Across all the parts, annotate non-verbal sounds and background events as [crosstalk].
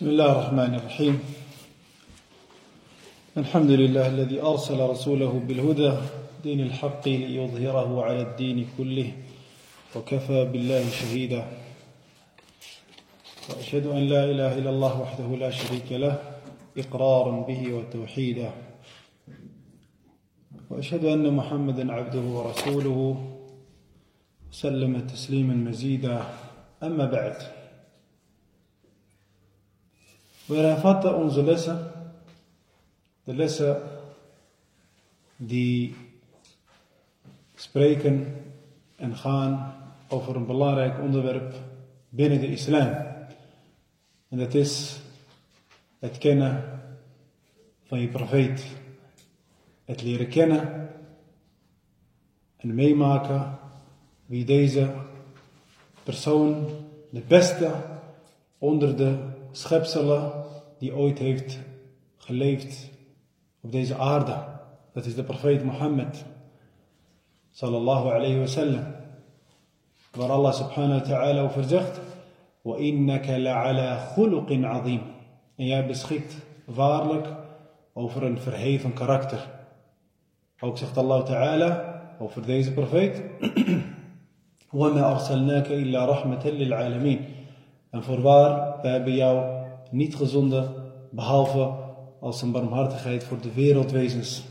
بسم الله الرحمن الرحيم. الحمد لله الذي أرسل رسوله بالهدى دين الحق ليظهره على الدين كله وكفى بالله شهيدا. وأشهد أن لا إله إلا الله وحده لا شريك له إقرارا به وتوحيدا. وأشهد أن محمدا عبده ورسوله سلم تسليما مزيدا. أما بعد We hervatten onze lessen, de lessen die spreken en gaan over een belangrijk onderwerp binnen de islam. En dat is het kennen van je profeet. Het leren kennen en meemaken wie deze persoon, de beste onder de schepselen die ooit heeft geleefd op deze aarde. Dat is de profeet Mohammed. Sallallahu alayhi wa sallam. Waar Allah subhanahu wa ta'ala over zegt. وَإِنَّكَ لَعَلَى خُلُقٍ عَظِيمٍ En jij beschikt waarlijk over een verheven karakter. Ook zegt Allah ta'ala over deze profeet. وَمَا أَرْسَلْنَاكَ إِلَّا رَحْمَةً لِلْعَالَمِينَ En voorwaar, we hebben jou niet gezonden, behalve als een barmhartigheid voor de wereldwezens.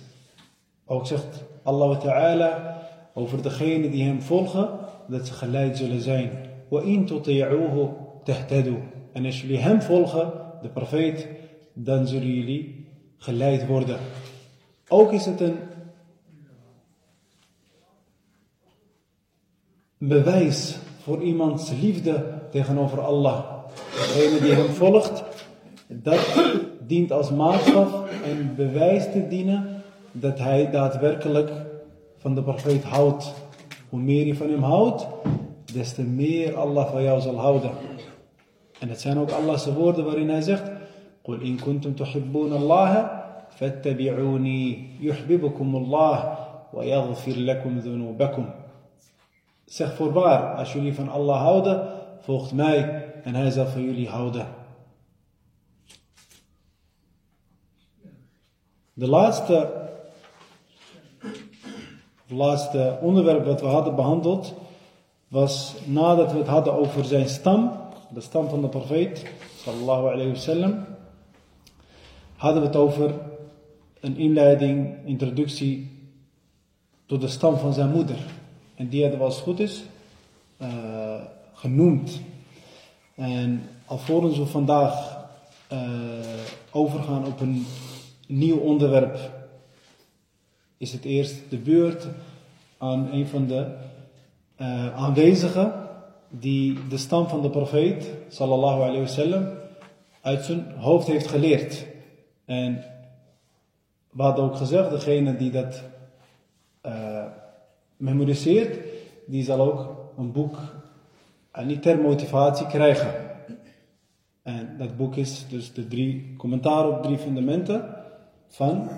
Ook zegt Allah Ta'ala over degenen die hem volgen, dat ze geleid zullen zijn. وَإِن تُطِيعُوهُ تَهْتَدُوا En als jullie hem volgen, de profeet, dan zullen jullie geleid worden. Ook is het een bewijs voor iemands liefde tegenover Allah. Degene die hem volgt, dat dient als maatstaf en bewijs te dienen dat hij daadwerkelijk van de profeet houdt. Hoe meer je van hem houdt, des te meer Allah van jou zal houden. En het zijn ook Allah's woorden waarin hij zegt: قل إن كنتم تحبون الله فاتبعوني يحببكم الله ويغفر لكم ذنوبكم. Zeg voorwaar, als jullie van Allah houden, volgt mij en hij zal van jullie houden. De laatste, het laatste onderwerp dat we hadden behandeld was nadat we het hadden over zijn stam, de stam van de profeet, sallallahu alayhi wasallam, hadden we het over een inleiding, introductie tot de stam van zijn moeder. En die hadden we als goed is uh, genoemd. En alvorens we vandaag uh, overgaan op een nieuw onderwerp, is het eerst de beurt aan een van de uh, aanwezigen die de stam van de profeet, sallallahu alayhi wasallam, uit zijn hoofd heeft geleerd. En we hadden ook gezegd, degene die dat uh, memoriseert, die zal ook een boek en niet ter motivatie krijgen. En dat boek is dus de drie commentaar op drie fundamenten van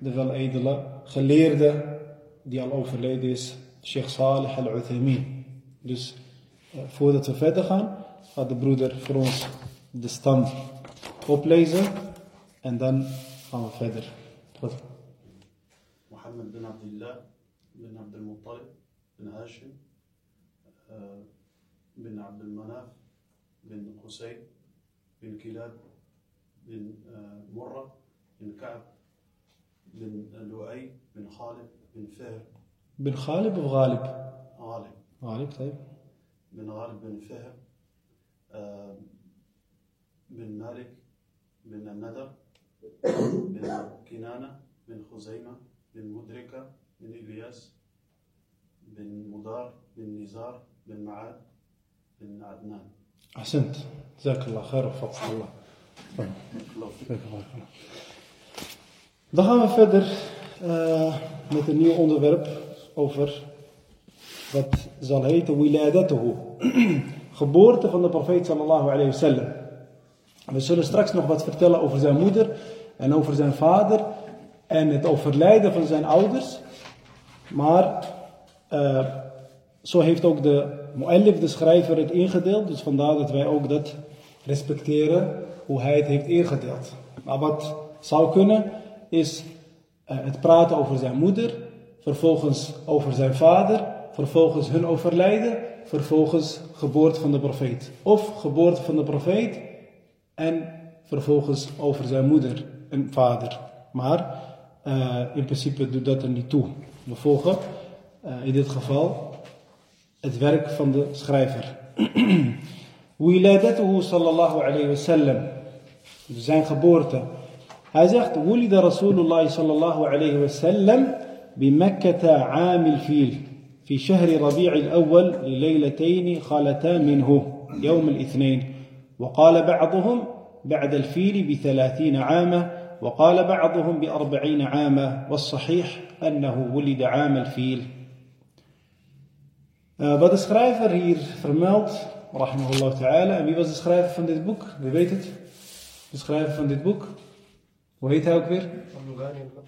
de weledele geleerde die al overleden is, Sheikh Saleh al-Uthaymin. Dus eh, voordat we verder gaan, gaat de broeder voor ons de stam oplezen en dan gaan we verder. Goed. Mohammed bin Abdullah bin Abdul Muttalib bin Hashim. Eh, بن عبد المناف بن قسي بن كلاب بن آه، مرة بن كعب بن لؤي بن خالد بن فهر. بن غالب of غالب؟ غالب. غالب طيب. بن غالب بن فهر آه، بن مالك بن الندر بن كنانة بن خزيمة بن مدركة بن إلياس بن مدار بن نزار بن معاد بن عدنان أحسنت جزاك الله خير وفقك الله طيب. geloof ik. Dank u wel. Dan gaan we verder uh, met een nieuw onderwerp over wat zal heten wiladatuhu. [clears throat] Geboorte van de profeet sallallahu alayhi wasallam. We zullen straks nog wat vertellen over zijn moeder en over zijn vader en het overlijden van zijn ouders. Maar uh, zo heeft ook de mu'allif, de schrijver, het ingedeeld. Dus vandaar dat wij ook dat respecteren hoe hij het heeft ingedeeld. Maar wat zou kunnen is uh, het praten over zijn moeder, vervolgens over zijn vader, vervolgens hun overlijden, vervolgens geboorte van de profeet. Of geboorte van de profeet en vervolgens over zijn moeder en vader. Maar uh, in principe doet dat er niet toe. We volgen uh, in dit geval het werk van de schrijver. Wiladatuhu sallallahu alayhi wa sallam. Zijn geboorte. Hij zegt, Wulida Rasulullah sallallahu alayhi wa sallam بمكة عام الفيل في شهر ربيع الأول لليلتين خالتان منه يوم الاثنين وقال بعضهم بعد الفيل بثلاثين عامة وقال بعضهم بأربعين عامة والصحيح أنه ولد عام الفيل Uh, wat de schrijver hier vermeldt, rahimahullah ta'ala, en wie was de schrijver van dit boek? Wie weet het? De schrijver van dit boek? Hoe heet hij ook weer?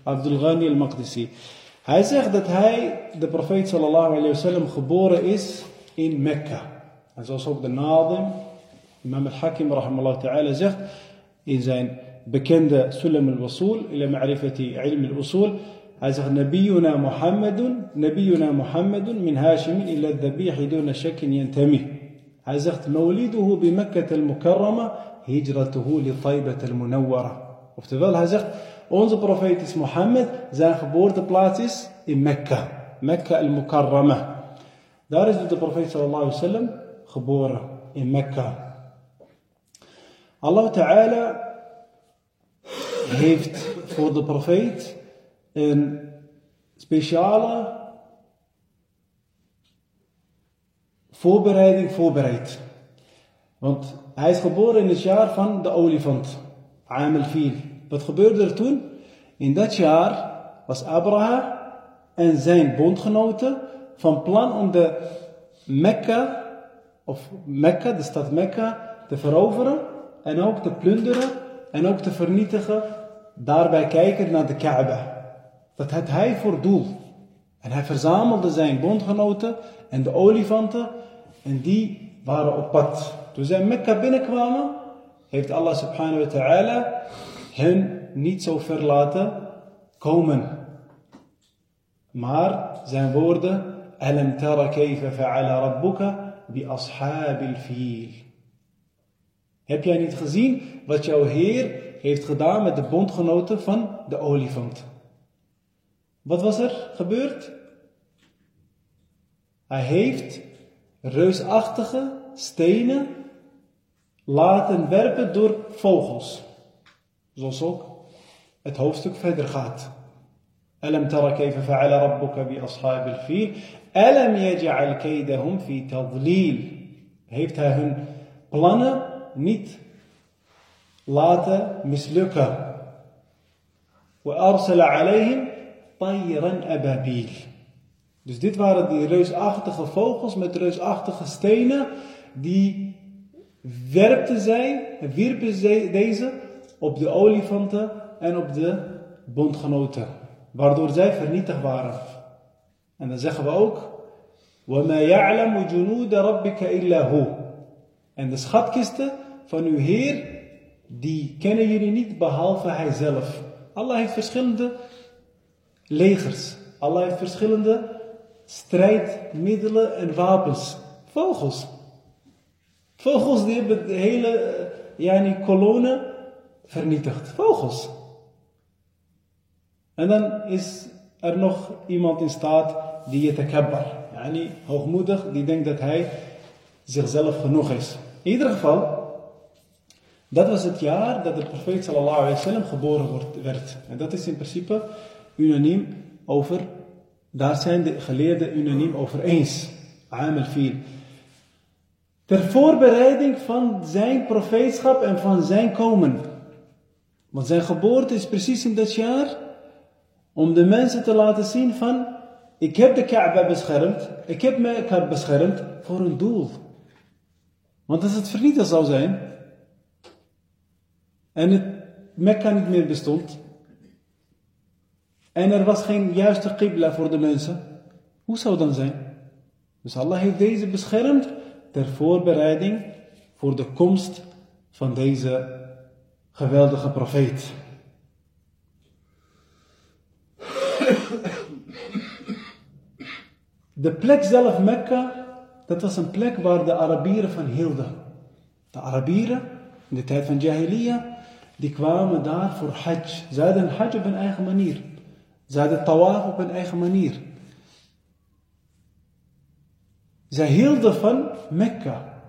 Abdul Ghani al-Maqdisi. Hij zegt dat hij, de profeet sallallahu alayhi wasallam, geboren is in Mekka. En zoals ook de Nadim, Imam al-Hakim rahimahullah ta'ala zegt, in zijn bekende Sulam al-Wasul, ila ma'rifati ilm al-Usul, hij zegt, Nabiyuna Muhammadun, Nabiyuna Muhammadun min Hashimin illa dhabihi duna shakin yantami. Hij zegt, Mawliduhu bi Makkah al-Mukarrama, hijratuhu li Taybat al-Munawwara. Oftewel, hij zegt, onze profeet is Mohammed, zijn geboorteplaats is in Mekka. Mekka al-Mukarrama. Daar is de profeet sallallahu alaihi wasallam geboren, in Mekka. Allah Ta'ala heeft voor de profeet een speciale voorbereiding voorbereid. Want hij is geboren in het jaar van de olifant, Am al-Fil. Wat gebeurde er toen? In dat jaar was Abraha en zijn bondgenoten van plan om de Mekka, of Mekka, de stad Mekka, te veroveren en ook te plunderen en ook te vernietigen. Daarbij kijken naar de Kaaba. Dat had hij voor doel. En hij verzamelde zijn bondgenoten en de olifanten en die waren op pad. Toen zij Mekka binnenkwamen, heeft Allah subhanahu wa ta'ala hen niet zo ver laten komen. Maar zijn woorden, Alam tara kayfa fa'ala rabbuka bi ashabil fil. Heb jij niet gezien wat jouw Heer heeft gedaan met de bondgenoten van de olifant? Wat was er gebeurd? Hij heeft reusachtige stenen laten werpen door vogels. Zoals ook het hoofdstuk verder gaat. Tara kayfa fa'ala rabbuka bi kaydahum fi tadlil. Heeft hij hun plannen niet laten mislukken. Wa arsala alayhim tayran ababil. Dus dit waren die reusachtige vogels met reusachtige stenen. Die werpten zij, wierpen zij deze op de olifanten en op de bondgenoten. Waardoor zij vernietigd waren. En dan zeggen we ook. وَمَا يَعْلَمُ جُنُودَ رَبِّكَ إِلَّا هُ En de schatkisten van uw Heer, die kennen jullie niet behalve Hij zelf. Allah heeft verschillende legers. Heeft verschillende strijdmiddelen en wapens. Vogels. Vogels die hebben de hele yani, kolonne vernietigd. Vogels. En dan is er nog iemand in staat die je tekabbar. Yani, hoogmoedig, die denkt dat hij zichzelf genoeg is. In ieder geval, dat was het jaar dat de profeet sallallahu alaihi wasallam geboren werd. En dat is in principe unaniem over, daar zijn de geleerden unaniem over eens. Amel fil. Ter voorbereiding van zijn profeetschap en van zijn komen. Want zijn geboorte is precies in dat jaar om de mensen te laten zien van ik heb de Kaaba beschermd, ik heb Mekka beschermd voor een doel. Want als het vernietigd zou zijn en het Mekka niet meer bestond en er was geen juiste qibla voor de mensen, hoe zou het dan zijn? Dus Allah heeft deze beschermd ter voorbereiding voor de komst van deze geweldige profeet. De plek zelf, Mekka, dat was een plek waar de Arabieren van hielden. De Arabieren, in de tijd van Jahiliyyah, die kwamen daar voor hajj. Ze hadden hajj op hun eigen manier. Ze hadden tawaf op hun eigen manier. Zij hielden van Mekka.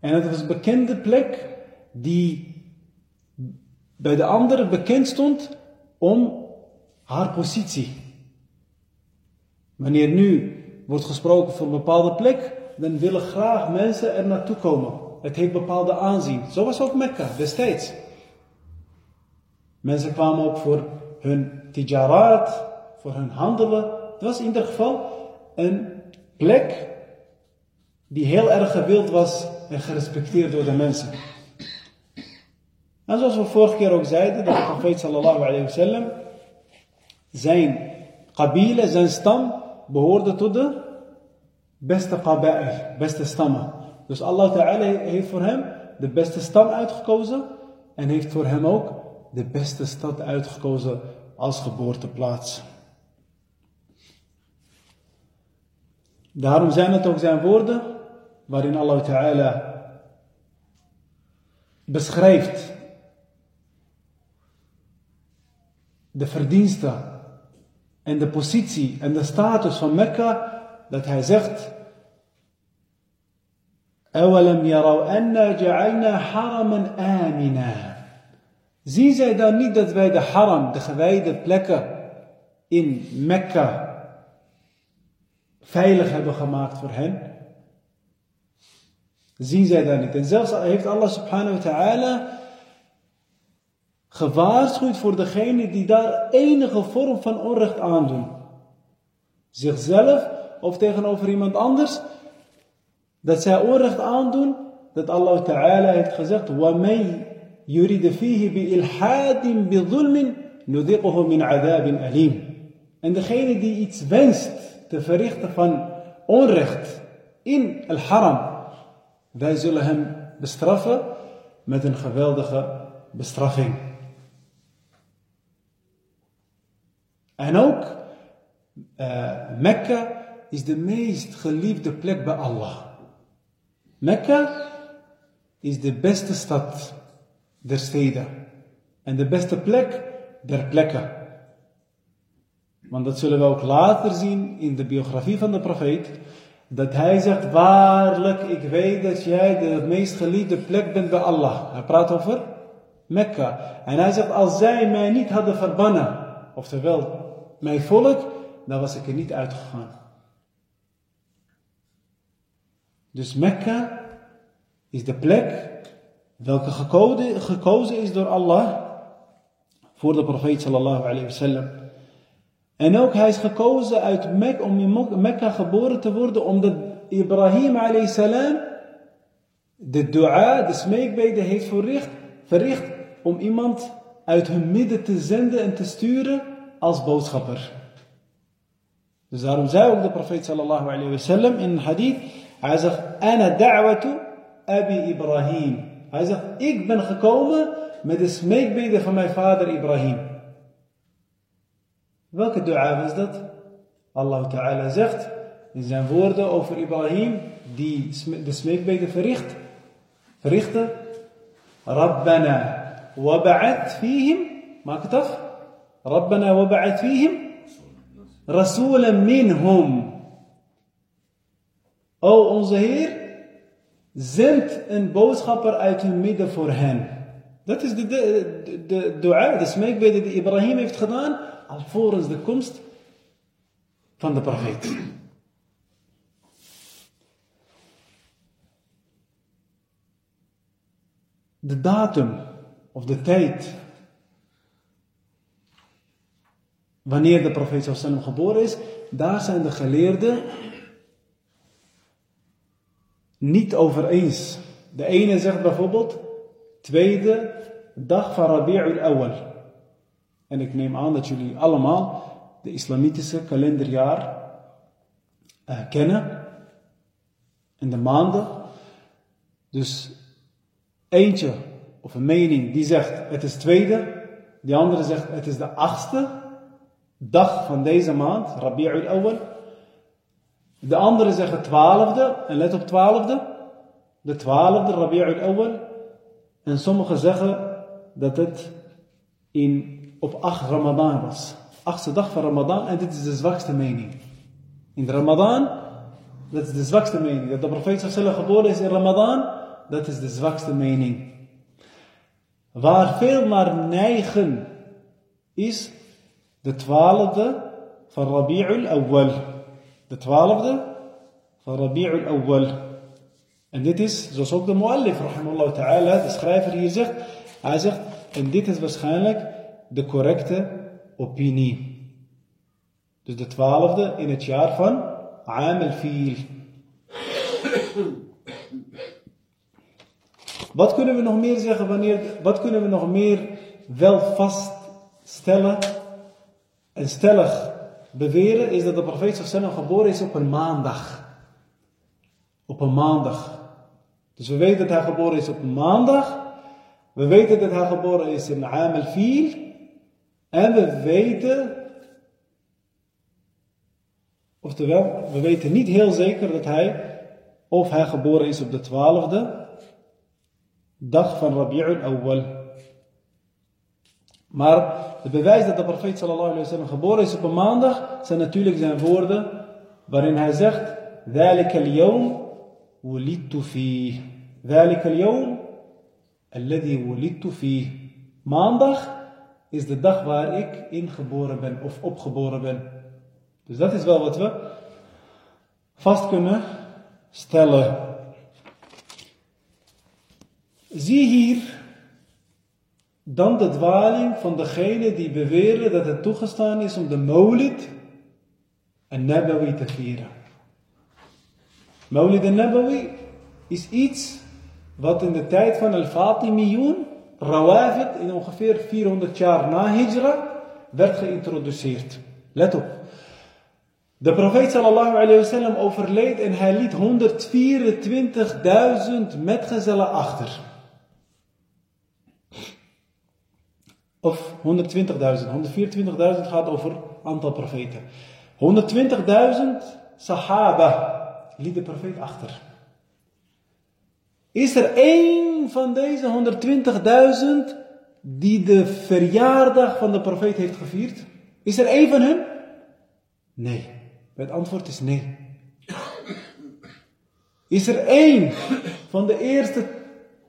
En het was een bekende plek die bij de anderen bekend stond om haar positie. Wanneer nu wordt gesproken van een bepaalde plek, dan willen graag mensen er naartoe komen. Het heeft bepaalde aanzien. Zo was ook Mekka destijds. Mensen kwamen ook voor hun tijarat, voor hun handelen. Het was in ieder geval een plek die heel erg gewild was en gerespecteerd door de mensen. En zoals we vorige keer ook zeiden, dat de profeet sallallahu alayhi wasallam zijn kabile, zijn stam, behoorde tot de beste qaba'il, beste stammen. Dus Allah Ta'ala heeft voor hem de beste stam uitgekozen en heeft voor hem ook de beste stad uitgekozen als geboorteplaats. Daarom zijn het ook zijn woorden waarin Allah Ta'ala beschrijft de verdiensten en de positie en de status van Mekka, dat hij zegt, أولم يروا أنا جعلنا حرما آمنا Zien zij dan niet dat wij de haram, de gewijde plekken in Mekka veilig hebben gemaakt voor hen? Zien zij dat niet? En zelfs heeft Allah subhanahu wa ta'ala gewaarschuwd voor degene die daar enige vorm van onrecht aandoen. Zichzelf of tegenover iemand anders. Dat zij onrecht aandoen, dat Allah Ta'ala heeft gezegd, وَمَنْ يُرِدْ فِيهِ بِإِلْحَادٍ بِظُلْمٍ نُذِقُهُ مِنْ عَذَابٍ أَلِيمٍ En degene die iets wenst te verrichten van onrecht in al-haram, wij zullen hem bestraffen met een geweldige bestraffing. En ook uh, Mekka is de meest geliefde plek bij Allah. Mekka is de beste stad der steden. En de beste plek der plekken. Want dat zullen we ook later zien in de biografie van de profeet. Dat hij zegt, waarlijk, ik weet dat jij de meest geliefde plek bent bij Allah. Hij praat over Mekka. En hij zegt, als zij mij niet hadden verbannen, oftewel mijn volk, dan was ik er niet uitgegaan. Dus Mekka is de plek welke gekozen is door Allah voor de profeet sallallahu alayhi wasallam. En ook hij is gekozen uit Mek om in Mekka geboren te worden omdat Ibrahim alayhi salam de dua, de smeekbeden heeft verricht, verricht om iemand uit hun midden te zenden en te sturen als boodschapper. Dus daarom zei ook de profeet sallallahu alayhi wasallam in een hadith, hij zegt, Ana da'watu Abi Ibrahim. Hij zegt, ik ben gekomen met de smeekbede van mijn vader Ibrahim. Welke dua was dat? Allah Ta'ala zegt in zijn woorden over Ibrahim, die de smeekbede verricht, verrichtte, Rabbana waba'at fihim, maak het af, Rabbana waba'at fihim, Rasulen minhum. O onze Heer, zend een boodschapper uit hun midden voor hen. Dat is de, de, de, dua, de smeekbede die Ibrahim heeft gedaan, alvorens de komst van de profeet. De datum of de tijd wanneer de profeet sallam geboren is, daar zijn de geleerden niet over eens. De ene zegt bijvoorbeeld, tweede dag van Rabi'ul Awal. En ik neem aan dat jullie allemaal de islamitische kalenderjaar uh, kennen. En de maanden. Dus eentje of een mening die zegt het is tweede. Die andere zegt het is de achtste dag van deze maand, Rabi'ul Awal. De andere zeggen twaalfde, en let op twaalfde. De twaalfde, Rabi'ul Awal. En sommigen zeggen dat het in, op 8 Ramadan was. Achtste dag van Ramadan en dit is de zwakste mening. In Ramadan, dat is de zwakste mening. Dat de profeet sallallahu geboren is in Ramadan, dat is de zwakste mening. Waar veel naar neigen is de twaalfde van Rabi'ul Awwal. De twaalfde van Rabi'ul Awwal. En dit is, zoals ook de muallif, ta'ala, de schrijver hier zegt, hij zegt, en dit is waarschijnlijk de correcte opinie. Dus de twaalfde in het jaar van Aam al-Fil. Wat kunnen we nog meer zeggen wanneer, wat kunnen we nog meer wel vaststellen en stellig beweren is dat de profeet sallam geboren is op een maandag. Op een maandag. Dus we weten dat hij geboren is op een maandag. We weten dat hij geboren is in Aam al-Fil. En we weten, oftewel, we weten niet heel zeker dat hij, of hij geboren is op de twaalfde dag van Rabi'ul Awwal. Maar het bewijs dat de profeet sallallahu alayhi wa sallam geboren is op een maandag, zijn natuurlijk zijn woorden waarin hij zegt, ذَلِكَ الْيَوْمُ وُلِدْتُ فِيهِ ذَلِكَ الْيَوْمُ الَّذِي وُلِدْتُ فِيهِ Maandag is de dag waar ik ingeboren ben of opgeboren ben. Dus dat is wel wat we vast kunnen stellen. Zie hier dan de dwaling van degene die beweren dat het toegestaan is om de Maulid en Nabawi te vieren. Maulid en Nabawi is iets wat in de tijd van Al-Fatimiyun, Rawafid, in ongeveer 400 jaar na Hijra, werd geïntroduceerd. Let op. De profeet sallallahu alayhi wa sallam overleed en hij liet 124.000 metgezellen achter. Of 120.000. 124.000 gaat over aantal profeten. 120.000 sahaba liet de profeet achter. Is er één van deze 120.000 die de verjaardag van de profeet heeft gevierd? Is er één van hen? Nee. Het antwoord is nee. Is er één van de eerste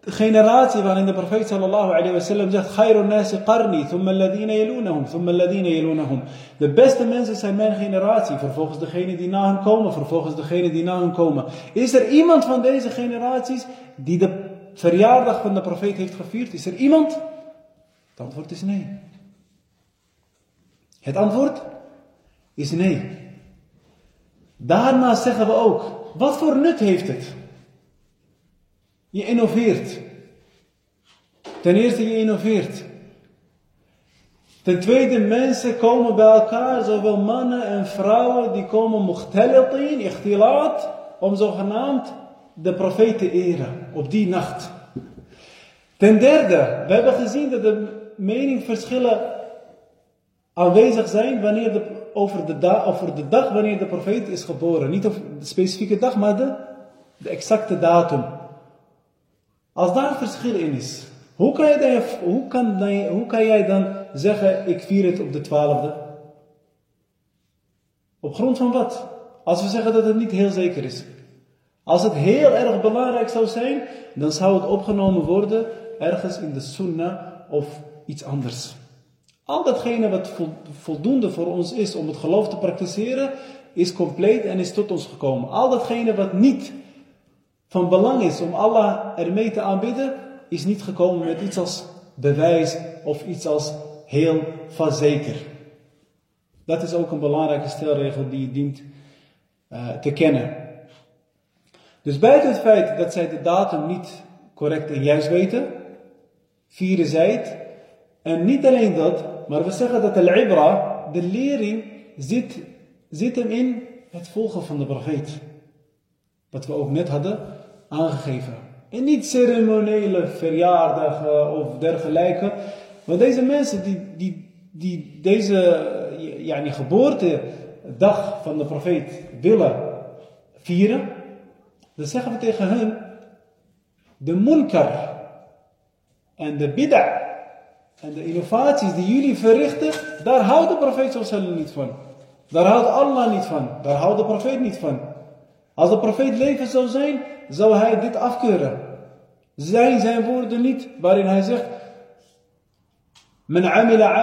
generatie waarin de profeet sallallahu alayhi wa sallam zegt Khairun nasi qarni, thumma alladhina yalunahum, thumma alladhina yalunahum. De beste mensen zijn mijn generatie, vervolgens degene die na hen komen, vervolgens degene die na hen komen. Is er iemand van deze generaties die de verjaardag van de profeet heeft gevierd? Is er iemand? Het antwoord is nee. Het antwoord is nee. Daarna zeggen we ook, wat voor nut heeft het? Je innoveert. Ten eerste, je innoveert. Ten tweede, mensen komen bij elkaar, zowel mannen en vrouwen, die komen muhtalitin, ikhtilaat, om zogenaamd de profeet te eren op die nacht. Ten derde, we hebben gezien dat de meningsverschillen aanwezig zijn wanneer de, over, de de dag wanneer de profeet is geboren. Niet over de specifieke dag, maar de, de exacte datum. Als daar verschil in is, hoe kan, dan, hoe, kan jij dan zeggen, ik vier het op de twaalfde? Op grond van wat? Als we zeggen dat het niet heel zeker is. Als het heel erg belangrijk zou zijn, dan zou het opgenomen worden ergens in de sunnah of iets anders. Al datgene wat voldoende voor ons is om het geloof te praktiseren, is compleet en is tot ons gekomen. Al datgene wat niet van belang is om Allah ermee te aanbidden, is niet gekomen met iets als bewijs of iets als heel van zeker. Dat is ook een belangrijke stelregel die je dient uh, te kennen. Dus buiten het feit dat zij de datum niet correct en juist weten, vieren zij het. En niet alleen dat, maar we zeggen dat de ibra, de lering, zit, zit hem in het volgen van de profeet. Wat we ook net hadden aangegeven. En niet ceremoniële verjaardagen of dergelijke. Want deze mensen die, die, die deze ja, die geboortedag van de profeet willen vieren. Dan zeggen we tegen hen. De munkar en de bid'a en de innovaties die jullie verrichten, daar houdt de profeet niet van. Daar houdt Allah niet van. Daar houdt de profeet niet van. Als de profeet leven zou zijn, zou hij dit afkeuren. Zijn zijn woorden niet, waarin hij zegt, Men amila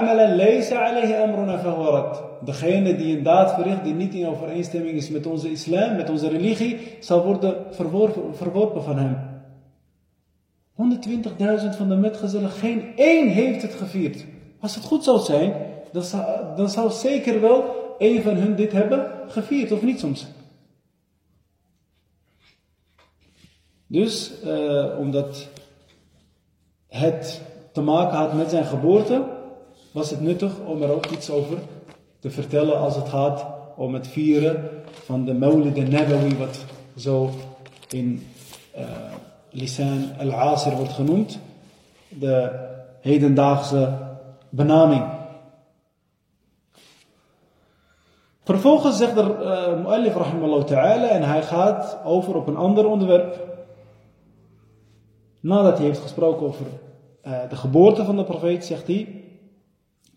amruna fahuwa Degene die een daad verricht die niet in overeenstemming is met onze islam, met onze religie, zal worden verworpen van hem. 120.000 van de metgezellen, geen één heeft het gevierd. Als het goed zou zijn, dan zou, dan zou zeker wel één van hun dit hebben gevierd, of niet soms. Dus, uh, omdat het te maken had met zijn geboorte, was het nuttig om er ook iets over te vertellen als het gaat om het vieren van de Maulid Nabawi, wat zo in uh, Lisan al-Asir wordt genoemd, de hedendaagse benaming. Vervolgens zegt er uh, Mu'allif ta'ala en hij gaat over op een ander onderwerp Nadat hij heeft gesproken over uh, de geboorte van de profeet, zegt hij.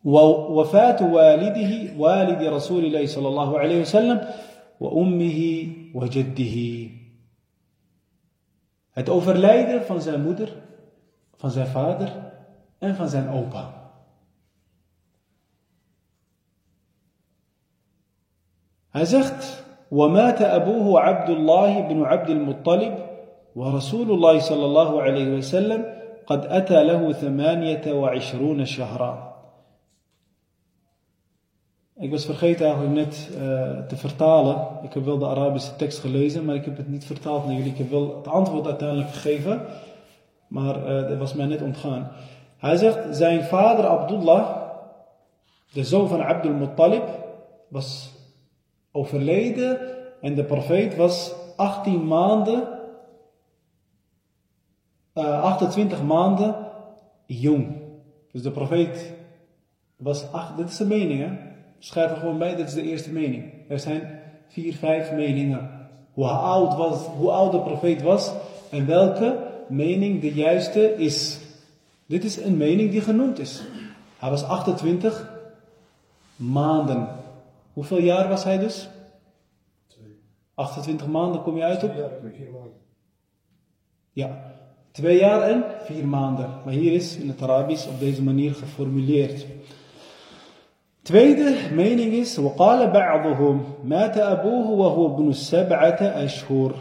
وفاة والده والد رسول الله صلى الله عليه وسلم وأمه وجده Het overlijden van zijn moeder, van zijn vader en van zijn opa. Hij zegt, ومات أبوه عبد الله بن عبد المطلب ورسول الله صلى الله عليه وسلم قد أتى له ثمانية وعشرون شهرا Ik was vergeten eigenlijk net uh, te vertalen. Ik heb wel de Arabische tekst gelezen, maar ik heb het niet vertaald naar jullie. Ik heb wel het antwoord uiteindelijk gegeven, maar uh, dat was mij net ontgaan. Hij zegt, zijn vader Abdullah, de zoon van Abdul Muttalib, was overleden en de profeet was 18 maanden, uh, 28 maanden jong. Dus de profeet was, acht, dit is de mening hè. Schrijf er gewoon bij, dit is de eerste mening. Er zijn vier, vijf meningen. Hoe oud, was, hoe oud de profeet was en welke mening de juiste is. Dit is een mening die genoemd is. Hij was 28 maanden. Hoeveel jaar was hij dus? 28 maanden kom je uit op? vier maanden. Ja, twee jaar en vier maanden. Maar hier is in het Arabisch op deze manier geformuleerd. Tweede mening is, وقال بعضهم مات أبوه وهو ابن السبعة أشهر.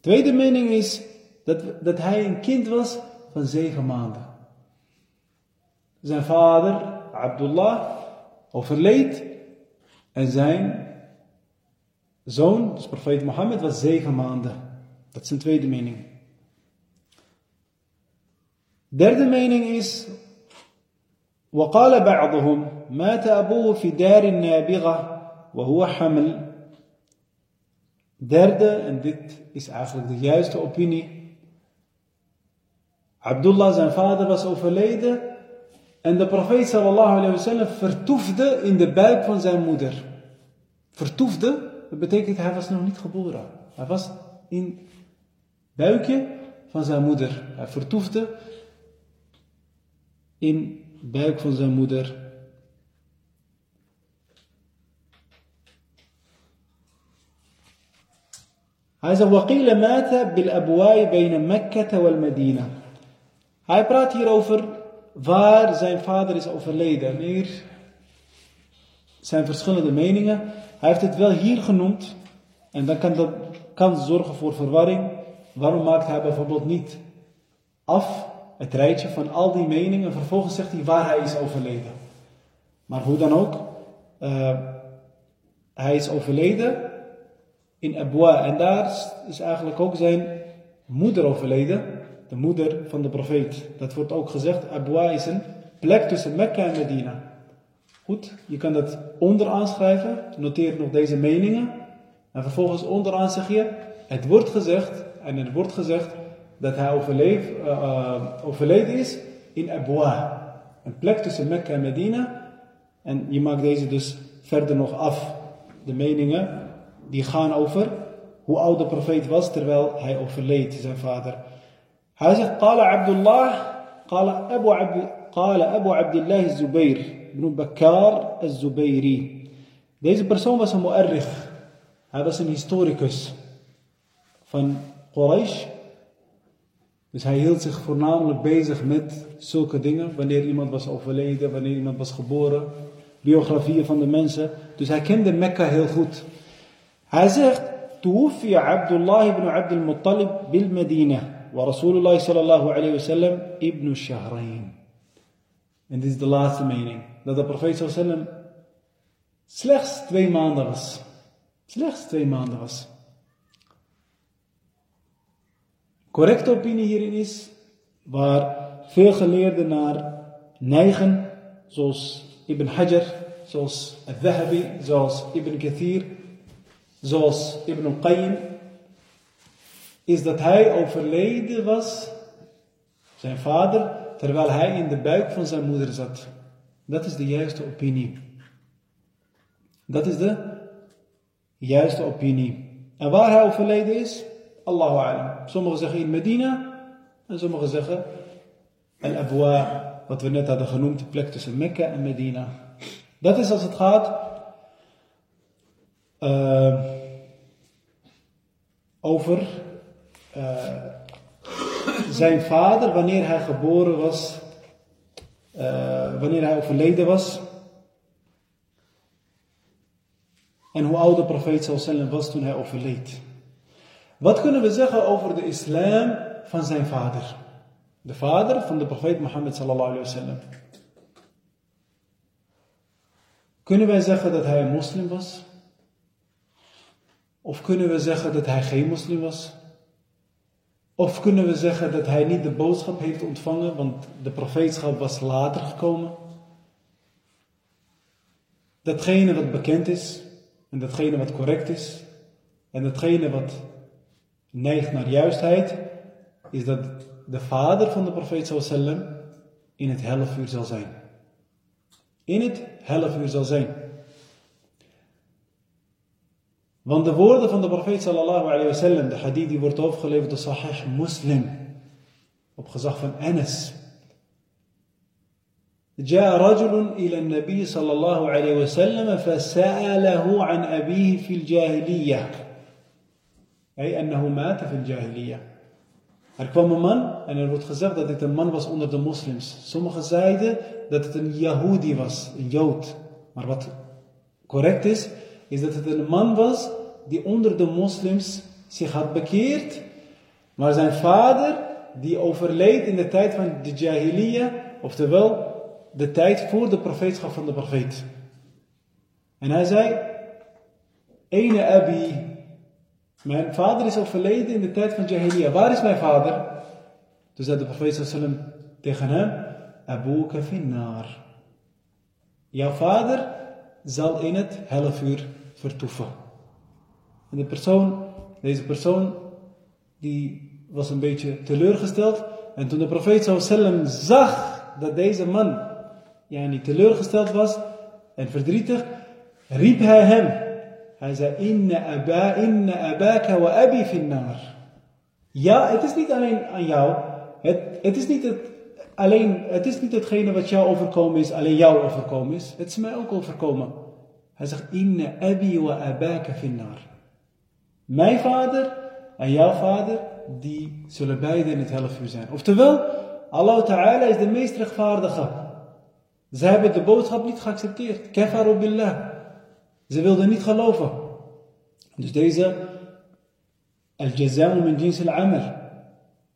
Tweede mening is dat, dat hij een kind was van zeven maanden. Zijn vader, Abdullah, overleed en zijn zoon, dus profeet Mohammed, was zeven maanden. Dat is een tweede mening. Derde mening is, وقال بعضهم مات أبوه في دار النابغة وهو حمل Derde, en dit is eigenlijk de juiste opinie. Abdullah, zijn vader, was overleden. En de profeet sallallahu alayhi wasallam vertoefde in de buik van zijn moeder. Vertoefde, dat betekent hij was nog niet geboren. Hij was in buikje van zijn moeder. Hij vertoefde in buik van zijn moeder. Hij zegt, وَقِيلَ مَاتَ بِالْأَبْوَاءِ بَيْنَ مَكَّةَ وَالْمَدِينَ Hij praat hier over waar zijn vader is overleden. En hier zijn verschillende meningen. Hij heeft het wel hier genoemd. En dan kan dat kan zorgen voor verwarring. Waarom maakt hij bijvoorbeeld niet af het rijtje van al die meningen. En vervolgens zegt hij waar hij is overleden. Maar hoe dan ook, uh, hij is overleden in Abwa. En daar is eigenlijk ook zijn moeder overleden. De moeder van de profeet. Dat wordt ook gezegd, Abwa is een plek tussen Mekka en Medina. Goed, je kan dat onderaan schrijven. Noteer nog deze meningen. En vervolgens onderaan zeg je, het wordt gezegd en er wordt gezegd dat hij overleef, uh, uh, overleden is in Abwa. Een plek tussen Mekka en Medina. En je maakt deze dus verder nog af. De meningen die gaan over hoe oud de profeet was terwijl hij overleed, zijn vader. Hij zegt, Qala Abdullah, Qala Abu, Qala Abu Abdullah Zubair, ibn Bakar al-Zubairi. Deze persoon was een mu'arrikh. Hij was een historicus van Quraysh. Dus hij hield zich voornamelijk bezig met zulke dingen. Wanneer iemand was overleden, wanneer iemand was geboren. Biografieën van de mensen. Dus hij kende Mekka heel goed. Hij zegt, توفي عبد الله بن عبد المطلب بالمدينة ورسول الله صلى الله عليه وسلم ابن الشهرين. En dit is de laatste mening. Dat de profeet sallam slechts twee maanden was. Slechts twee maanden was. Correcte opinie hierin is waar veel geleerden naar neigen, zoals Ibn Hajar, zoals Al-Dhahabi, zoals Ibn Kathir, zoals Ibn Qayyim, is dat hij overleden was, zijn vader, terwijl hij in de buik van zijn moeder zat. Dat is de juiste opinie. Dat is de juiste opinie. En waar hij overleden is, Allahu alam. Sommigen zeggen in Medina en sommigen zeggen Al-Abwa, wat we net hadden genoemd, de plek tussen Mekka en Medina. Dat is als het gaat uh, over uh, zijn vader wanneer hij geboren was, uh, wanneer hij overleden was. En hoe oud de profeet was toen hij overleed. Wat kunnen we zeggen over de islam van zijn vader? De vader van de profeet Mohammed sallallahu alayhi wasallam. Kunnen wij zeggen dat hij een moslim was? Of kunnen we zeggen dat hij geen moslim was? Of kunnen we zeggen dat hij niet de boodschap heeft ontvangen, want de profeetschap was later gekomen? Datgene wat bekend is, en datgene wat correct is, en datgene wat neigt naar juistheid, is dat de vader van de profeet sallam in het uur zal zijn. In het uur zal zijn. Want de woorden van de profeet sallallahu alayhi wa sallam, de hadith die wordt overgeleverd door Sahih Muslim, op gezag van Anas. جاء رجل إلى النبي صلى الله عليه وسلم فسأله عن أبيه في الجاهلية أي أنه مات في الجاهلية Er kwam een man en er wordt gezegd dat dit een man was onder de moslims. Sommigen zeiden dat het een Yahudi was, een Jood. Maar wat correct is, is dat het een man was die onder de moslims zich had bekeerd. Maar zijn vader, die overleed in de tijd van de Jahiliyyah, oftewel de tijd voor de profeetschap van de profeet. En hij zei, Ene Abi, mijn vader is overleden in de tijd van Jahiliyyah. Waar is mijn vader? Toen zei de profeet sallam tegen hem, Abu finnar. Jouw vader zal in het uur vertoeven. En de persoon, deze persoon, die was een beetje teleurgesteld. En toen de profeet sallam zag dat deze man ja, niet teleurgesteld was en verdrietig, riep hij hem. Hij zei, inna, aba, inna abaka wa abi finnar. Ja, het is niet alleen aan jou. Het, het is niet het, alleen, het is niet hetgene wat jou overkomen is, alleen jou overkomen is. Het is mij ook overkomen. Hij zegt, inna abi wa abaka finnar. Mijn vader en jouw vader, die zullen beide in het uur zijn. Oftewel, Allah Ta'ala is de meest rechtvaardige. Ze hebben de boodschap niet geaccepteerd. Kafaru billah. Ze wilden niet geloven. Dus deze al-jazam min jins al-amal.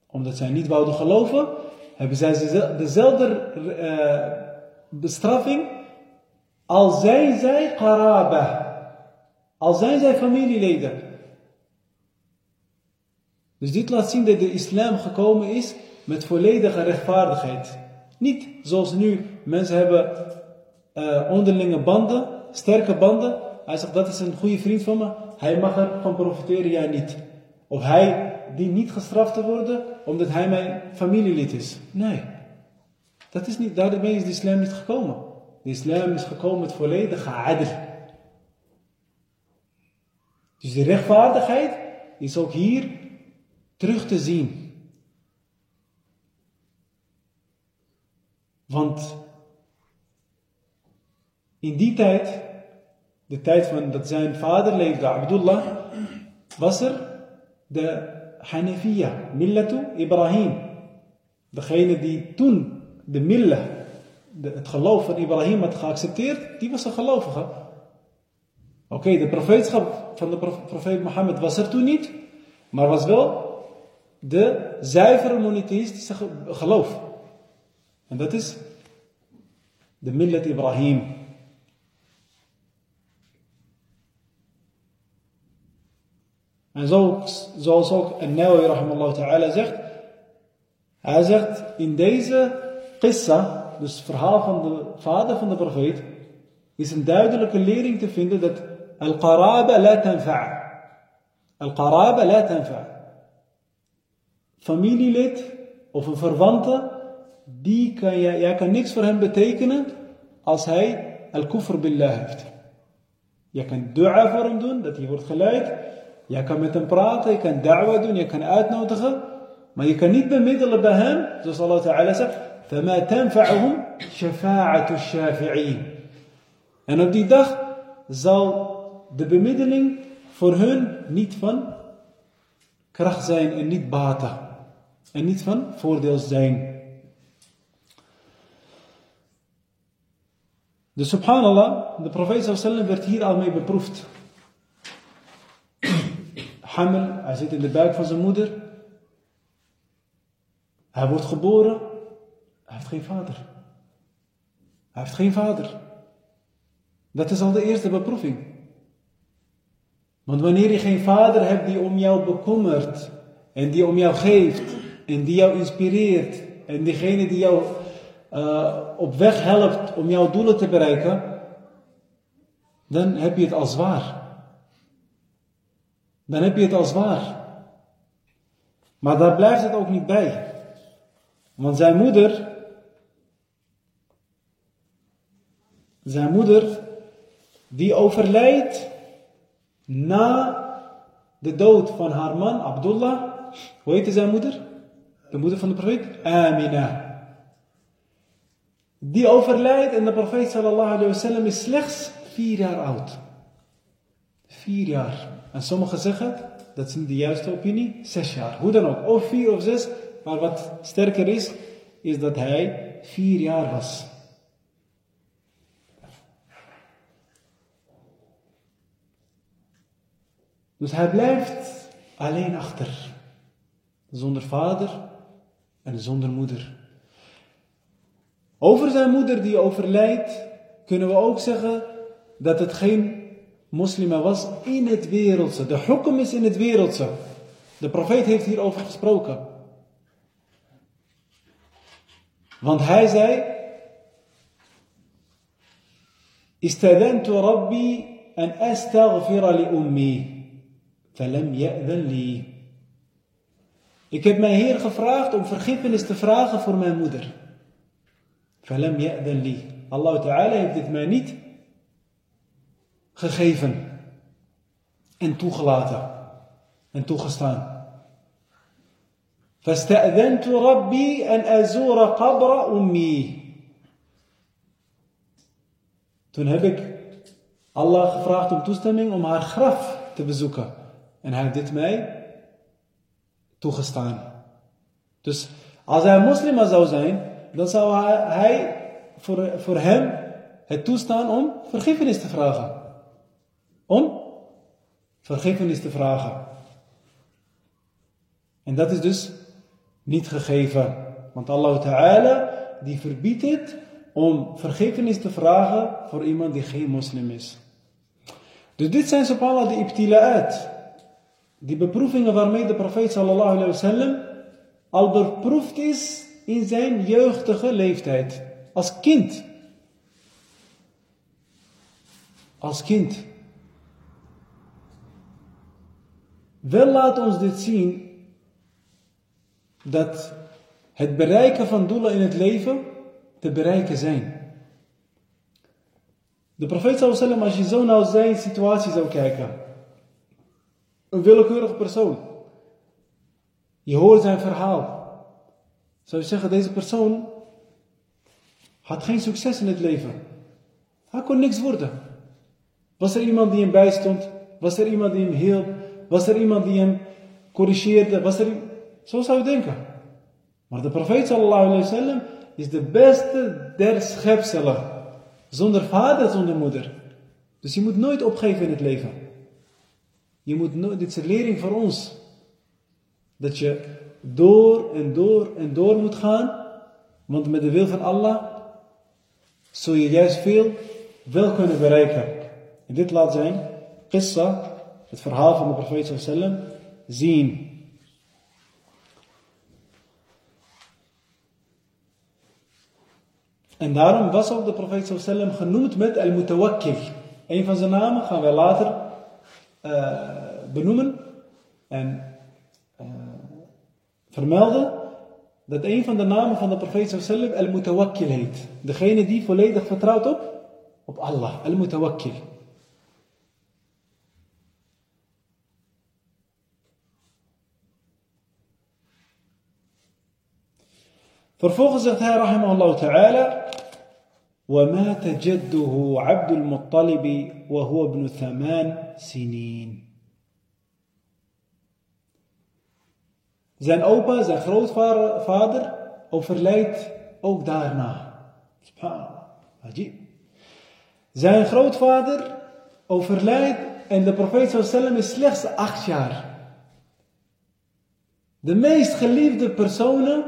Omdat zij niet wouden geloven, hebben zij dezelfde uh, bestraffing al zijn zij qaraba. Al zijn zij familieleden. Dus dit laat zien dat de islam gekomen is met volledige rechtvaardigheid. Niet zoals nu mensen hebben uh, onderlinge banden, sterke banden. Hij zegt dat is een goede vriend van me. Hij mag er van profiteren, jij niet. Of hij dient niet gestraft te worden omdat hij mijn familielid is. Nee. Dat is niet, daarmee is de islam niet gekomen. De islam is gekomen met volledige adel. Dus de rechtvaardigheid is ook hier terug te zien. Want in die tijd, de tijd van dat zijn vader leefde, Abdullah, was er de Hanafiya, Millatu Ibrahim. Degene die toen de millah, het geloof van Ibrahim had geaccepteerd, die was een gelovige. Oké, de profeetschap van de profeet Mohammed was er toen niet, maar was wel de zuivere monotheïstische geloof. En dat is de millet Ibrahim. En zo, zoals ook An-Nawawi rahimallahu ta'ala zegt, hij zegt in deze qissa, dus het verhaal van de vader van de profeet, is een duidelijke lering te vinden dat al-qaraba la tanfa' al-qaraba la tanfa' familielid of een verwante, die kan, jij, jij kan niks voor hem betekenen als hij al-kufr billah heeft. Je kan dua voor hem doen, dat hij wordt geleid. Je kan met hem praten, je kan da'wa doen, je kan uitnodigen. Maar je kan niet bemiddelen bij hem, zoals Allah Ta'ala zegt. فَمَا تَنْفَعُهُمْ شَفَاعَةُ الشَّافِعِينَ En op die dag zal de bemiddeling voor hun niet van kracht zijn en niet baten. En niet van voordeel zijn. Dus subhanallah, de profeet sallam werd hier al mee beproefd. Hamel, hij zit in de buik van zijn moeder. Hij wordt geboren. Hij heeft geen vader. Hij heeft geen vader. Dat is al de eerste beproeving. Want wanneer je geen vader hebt die om jou bekommert en die om jou geeft en die jou inspireert en diegene die jou uh, op weg helpt om jouw doelen te bereiken, dan heb je het al zwaar. Dan heb je het al zwaar. Maar daar blijft het ook niet bij. Want zijn moeder, zijn moeder, die overlijdt na de dood van haar man Abdullah. Hoe heette zijn moeder? De moeder van de profeet? Amina. Die overlijdt en de profeet sallallahu alayhi wa sallam is slechts vier jaar oud. Vier jaar. En sommigen zeggen, dat is niet de juiste opinie, zes jaar. Hoe dan ook, of vier of zes. Maar wat sterker is, is dat hij vier jaar was. Dus hij blijft alleen achter. Zonder vader en zonder moeder. Over zijn moeder die overlijdt, kunnen we ook zeggen dat het geen moslima was in het wereldse. De hukum is in het wereldse. De profeet heeft hierover gesproken. Want hij zei: Istadantu Rabbi en astaghfira li ummi. Falam li. Ik heb mijn Heer gevraagd om vergiffenis te vragen voor mijn moeder. Falam li. Allah Ta'ala heeft dit mij niet gegeven en toegelaten en toegestaan. فَاسْتَأْذَنْتُ رَبِّي أَنْ أَزُورَ قَبْرَ أُمِّي Toen heb ik Allah gevraagd om toestemming om haar graf te bezoeken. En hij heeft dit mij toegestaan. Dus als hij moslim zou zijn, dan zou hij voor, voor hem het toestaan om vergiffenis te vragen. Om vergiffenis te vragen. En dat is dus niet gegeven. Want Allah Ta'ala die verbiedt het om vergiffenis te vragen voor iemand die geen moslim is. Dus dit zijn subhanallah de ibtila'at. Die beproevingen waarmee de profeet sallallahu alayhi wa sallam al beproefd is in zijn jeugdige leeftijd. Als kind. Als kind. Wel laat ons dit zien dat het bereiken van doelen in het leven te bereiken zijn. De profeet sallam, als je zo naar zijn situatie zou kijken, een willekeurige persoon, je hoort zijn verhaal, zou je zeggen, deze persoon had geen succes in het leven. Hij kon niks worden. Was er iemand die hem bijstond? Was er iemand die hem hielp? Was er iemand die hem corrigeerde? Er... Zo zou je denken. Maar de profeet sallallahu alaihi wasallam is de beste der schepselen. Zonder vader, zonder moeder. Dus je moet nooit opgeven in het leven. Je moet nooit, dit is een lering voor ons. Dat je door en door en door moet gaan. Want met de wil van Allah zul je juist veel wel kunnen bereiken. En dit laat zijn qissa, het verhaal van de profeet sallam, zien. En daarom was ook de profeet sallam genoemd met al-mutawakkil. Een van zijn namen gaan we later uh, benoemen en uh, vermelden dat een van de namen van de profeet sallam al-mutawakkil heet. Degene die volledig vertrouwt op, op Allah, al-mutawakkil. Vervolgens zegt hij, rahimahullah ta'ala, ومات جده عبد المطلب وهو ابن ثمان سنين. Zijn opa, zijn grootvader, overlijdt ook daarna. Subhanallah. Ajib. Zijn grootvader overlijdt en de profeet sallam is slechts acht jaar. De meest geliefde personen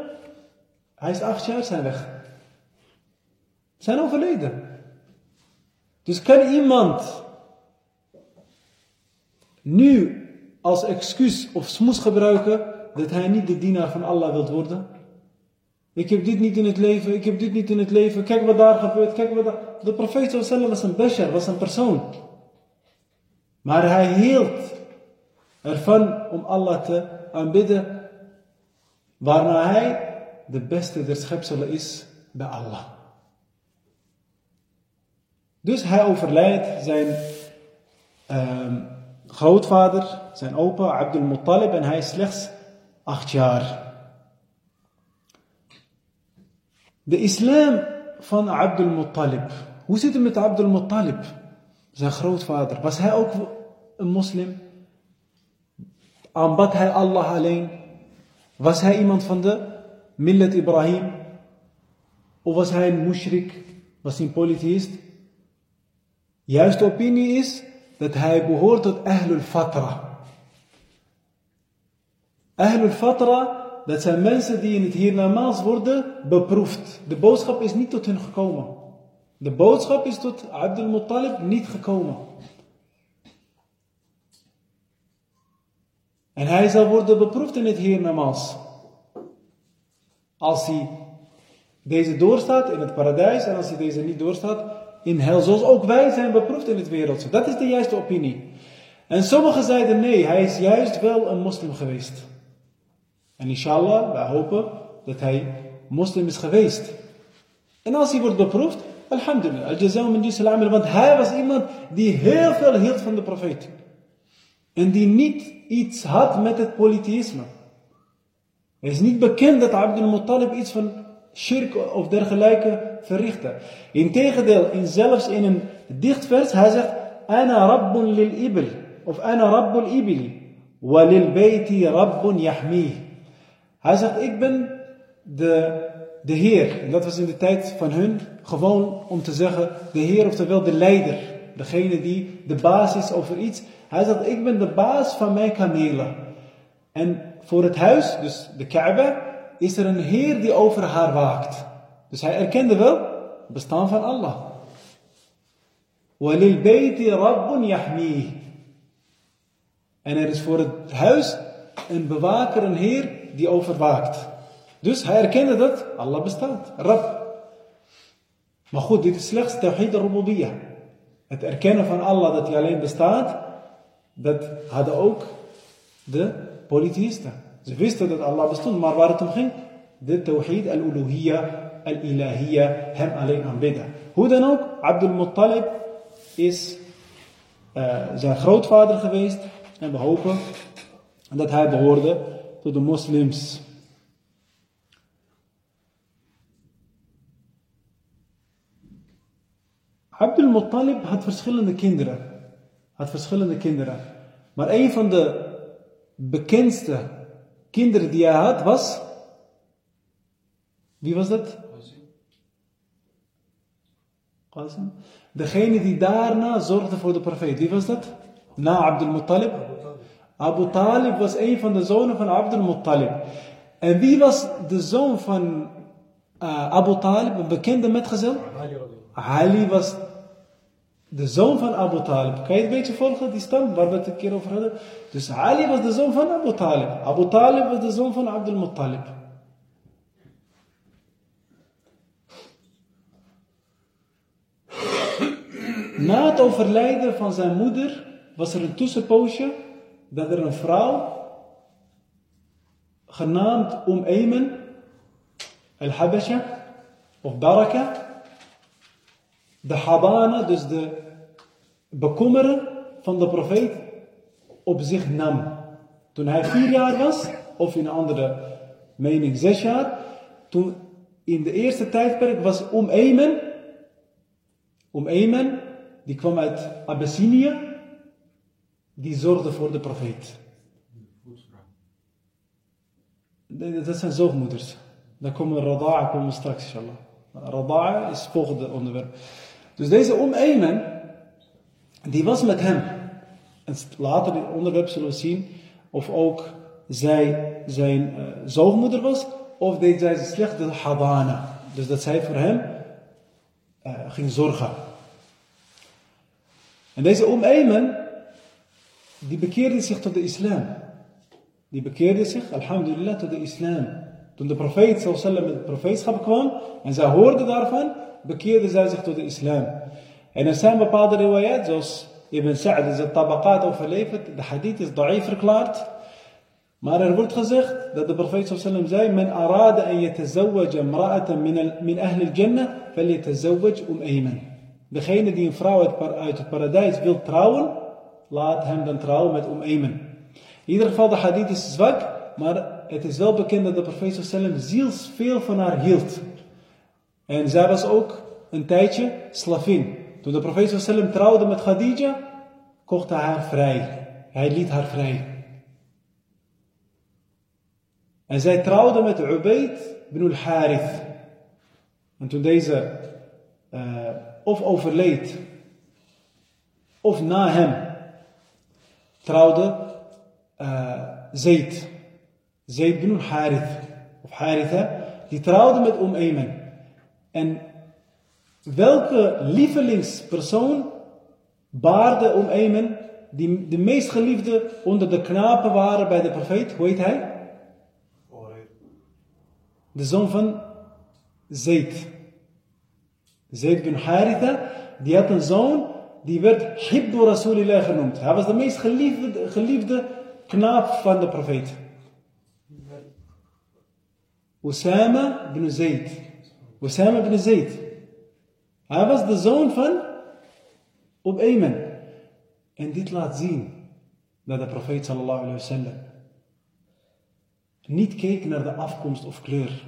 hij is acht jaar zijn weg. Zijn overleden. Dus kan iemand nu als excuus of smoes gebruiken dat hij niet de dienaar van Allah wilt worden? Ik heb dit niet in het leven, ik heb dit niet in het leven, kijk wat daar gebeurt, kijk wat daar... De profeet sallam was een bashar, was een persoon. Maar hij hield ervan om Allah te aanbidden, waarna hij de beste der schepselen is bij Allah. Dus hij overlijdt zijn uh, grootvader, zijn opa Abdul Muttalib en hij is slechts acht jaar. De islam van Abdul Muttalib. Hoe zit het met Abdul Muttalib? Zijn grootvader. Was hij ook een moslim? Aanbad hij Allah alleen? Was hij iemand van de millet Ibrahim? Of was hij een mushrik? Was hij een polytheïst? Juiste opinie is dat hij behoort tot Ahlul Fatra. Ahlul Fatra, dat zijn mensen die in het hiernamaals worden beproefd. De boodschap is niet tot hun gekomen. De boodschap is tot Abdul Muttalib niet gekomen. En hij zal worden beproefd in het hiernamaals. Als hij deze doorstaat in het paradijs en als hij deze niet doorstaat in hel. Zoals ook wij zijn beproefd in het wereldse. Dat is de juiste opinie. En sommigen zeiden nee, hij is juist wel een moslim geweest. En inshallah, wij hopen dat hij moslim is geweest. En als hij wordt beproefd, alhamdulillah, al-jazam min want hij was iemand die heel veel hield van de profeet. En die niet iets had met het polytheïsme. Het is niet bekend dat Abdul Muttalib iets van shirk of dergelijke verrichtte. Integendeel, in zelfs in een dichtvers, hij zegt, Ana rabbun lil ibl, of Ana rabbul ibli, wa lil bayti rabbun. Hij zegt, ik ben de, de Heer. En dat was in de tijd van hun gewoon om te zeggen, de Heer, oftewel de leider. Degene die de baas is over iets. Hij zegt, ik ben de baas van mijn kamelen. En voor het huis, dus de Kaaba, is er een Heer die over haar waakt. Dus hij erkende wel het bestaan van Allah. وَلِلْبَيْتِ رَبٌّ يَحْمِيهِ En er is voor het huis een bewaker, een Heer die overwaakt. Dus hij erkende dat Allah bestaat. Rab. Maar goed, dit is slechts Tawhid al-Rububiyyah. Het erkennen van Allah dat hij alleen bestaat, dat hadden ook de polytheïsten. Ze wisten dat Allah bestond, maar waar het om ging, de tawhid al-uluhiyya, al-ilahiyya, hem alleen aanbidden. Hoe dan ook, Abdul Muttalib is uh, zijn grootvader geweest en we hopen dat hij behoorde tot de moslims. Abdul Muttalib had verschillende kinderen. Had verschillende kinderen. Maar een van de bekendste kinderen die hij had was. Wie was dat? Qasim. Degene die daarna zorgde voor de profeet. Wie was dat? Na Abdul Muttalib? Abu Talib was een van de zonen van Abdul Muttalib. En wie was de zoon van uh, Abu Talib, een bekende metgezel? Ali was de zoon van Abu Talib. Kan je het een beetje volgen, die stam waar we het een keer over hadden? Dus Ali was de zoon van Abu Talib. Abu Talib was de zoon van Abdul Muttalib. Na het overlijden van zijn moeder was er een tussenpoosje dat er een vrouw genaamd Om Ayman al-Habasha of Baraka de habana, dus de bekommeren van de profeet op zich nam. Toen hij vier jaar was, of in een andere mening zes jaar, toen in de eerste tijdperk was Om Ayman, die kwam uit Abyssinië, die zorgde voor de profeet. Dat zijn zoogmoeders. Daar komen Rada'a komen straks, inshallah. Rada'a is het volgende onderwerp. Dus deze Om Ayman, die was met hem. En later in het onderwerp zullen we zien of ook zij zijn uh, zoogmoeder was, of deed zij slecht de hadana. Dus dat zij voor hem uh, ging zorgen. En deze Ayman, die bekeerde zich tot de islam. Die bekeerde zich, alhamdulillah, tot de islam. Toen de profeet sallam met het profeetschap kwam en zij hoorde daarvan, bekeerde zij zich tot de islam. En er zijn bepaalde riwayat, zoals Ibn Sa'd is het tabaqat overleverd, de hadith is da'if verklaard. Maar er wordt gezegd dat de profeet sallam zei, men arade en yatazawwaj imra'atan min ahli al-jannah, fel yatazawwaj um. Degene die een vrouw uit het paradijs wil trouwen, laat hem dan trouwen met um. In ieder geval, de hadith is zwak, maar het is wel bekend dat de profeet sallam ziels veel van haar hield. En zij was ook een tijdje slavin. Toen de profeet sallam trouwde met Khadija, kocht hij haar vrij. Hij liet haar vrij. En zij trouwde met Ubaid bin al-Harith. En toen deze uh, of overleed, of na hem, trouwde uh, Zayd. Zayd bin al-Harith, of Haritha, die trouwde met Om Ayman. En welke lievelingspersoon baarde Om Ayman, die de meest geliefde onder de knapen waren bij de profeet? Hoe heet hij? De zoon van Zayd. Zayd bin Haritha, die had een zoon, die werd Hibbu Rasulillah genoemd. Hij was de meest geliefde, geliefde knaap van de profeet. Osama bin Zayd. Osama bin Zayd. Hij was de zoon van Ayman. En dit laat zien dat de profeet sallallahu alayhi wasallam niet keek naar de afkomst of kleur.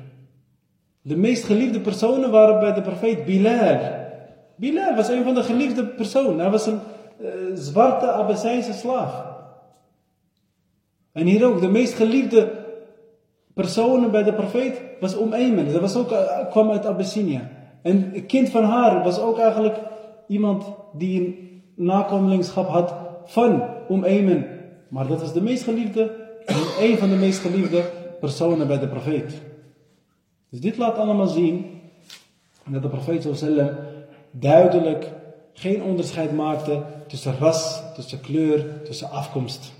De meest geliefde personen waren bij de profeet Bilal. Bilal was een van de geliefde personen. Hij was een uh, zwarte Abyssijnse slaaf. En hier ook, de meest geliefde personen bij de profeet was Om. Ze was ook, uh, kwam uit Abyssinia. En het kind van haar was ook eigenlijk iemand die een nakomelingschap had van Om. Maar dat was de meest geliefde, een van de meest geliefde personen bij de profeet. Dus dit laat allemaal zien dat de profeet sallam duidelijk geen onderscheid maakte tussen ras, tussen kleur, tussen afkomst.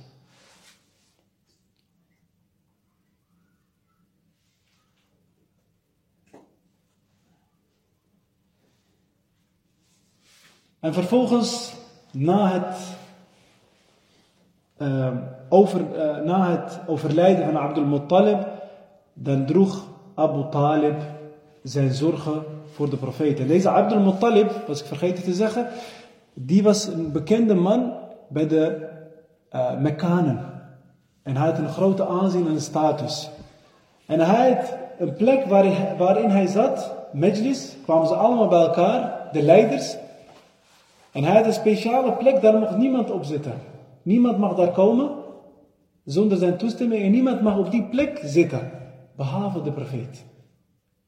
En vervolgens, na het uh, over, uh, na het overlijden van Abdul Muttalib, dan droeg Abu Talib zijn zorgen voor de profeet. En deze Abdul Muttalib, was ik vergeten te zeggen, die was een bekende man bij de uh, Mekkanen. En hij had een grote aanzien en status. En hij had een plek waarin, waarin hij zat, Majlis, kwamen ze allemaal bij elkaar, de leiders. En hij had een speciale plek, daar mocht niemand op zitten. Niemand mag daar komen zonder zijn toestemming en niemand mag op die plek zitten, behalve de profeet.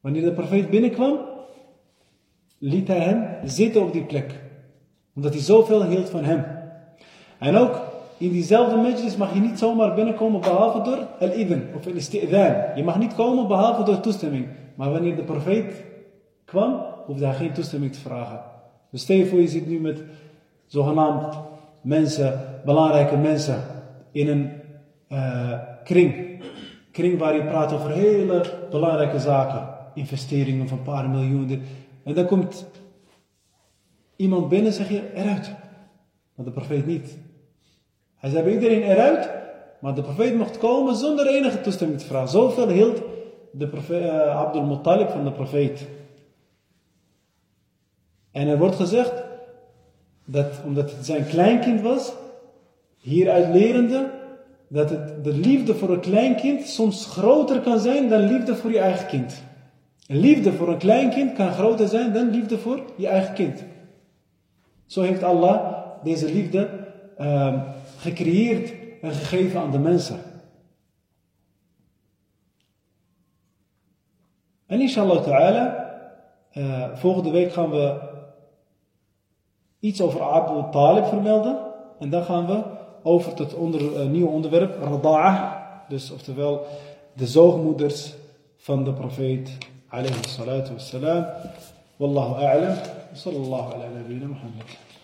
Wanneer de profeet binnenkwam, liet hij hem zitten op die plek. Omdat hij zoveel hield van hem. En ook in diezelfde majlis mag je niet zomaar binnenkomen behalve door al-idn of al-isti'dhan. Je mag niet komen behalve door toestemming. Maar wanneer de profeet kwam, hoefde hij geen toestemming te vragen. Dus stel je zit nu met zogenaamd mensen, belangrijke mensen, in een uh, kring. Kring waar je praat over hele belangrijke zaken. Investeringen van een paar miljoen. En dan komt iemand binnen en zeg je eruit. Maar de profeet niet. Hij zei bij iedereen eruit, maar de profeet mocht komen zonder enige toestemming te vragen. Zoveel hield de profeet, uh, Abdul Muttalib van de profeet. En er wordt gezegd dat omdat het zijn kleinkind was, hieruit lerende dat het, de liefde voor een kleinkind soms groter kan zijn dan liefde voor je eigen kind. liefde voor een kleinkind kan groter zijn dan liefde voor je eigen kind. Zo heeft Allah deze liefde uh, gecreëerd en gegeven aan de mensen. En inshallah ta'ala, uh, volgende week gaan we iets over Abu Talib vermelden. En dan gaan we over tot onder, uh, nieuwe onderwerp, Rada'ah. Dus oftewel de zoogmoeders van de profeet. Alayhi salatu wassalam. Wallahu a'lam. Sallallahu nabiyina Muhammad. Uh,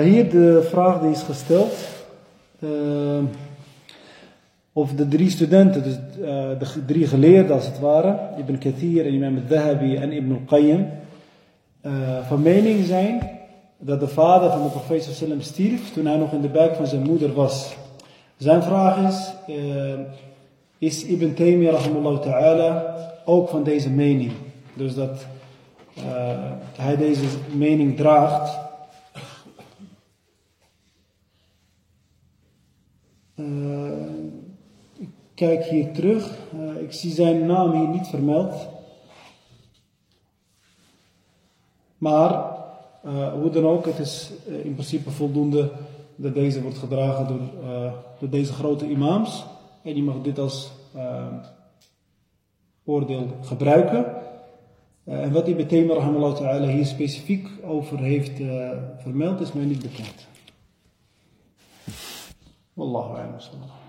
hier de vraag die is gesteld. Uh, of de drie studenten, dus uh, de drie geleerden als het ware, Ibn Kathir en Imam al-Dhahabi en Ibn al-Qayyim, van mening zijn dat de vader van de profeet sallam stierf toen hij nog in de buik van zijn moeder was. Zijn vraag is, is Ibn Taymiyyah rahimahullah ta'ala ook van deze mening? Dus dat hij deze mening draagt. Ik kijk hier terug. Uh, ik zie zijn naam hier niet vermeld. Maar uh, hoe dan ook, het is in principe voldoende dat deze wordt gedragen door, deze grote imams. En die mag dit als oordeel gebruiken. en wat Ibn ta'ala hier specifiek over heeft vermeld is mij niet bekend. والله أعلم صلى الله عليه وسلم.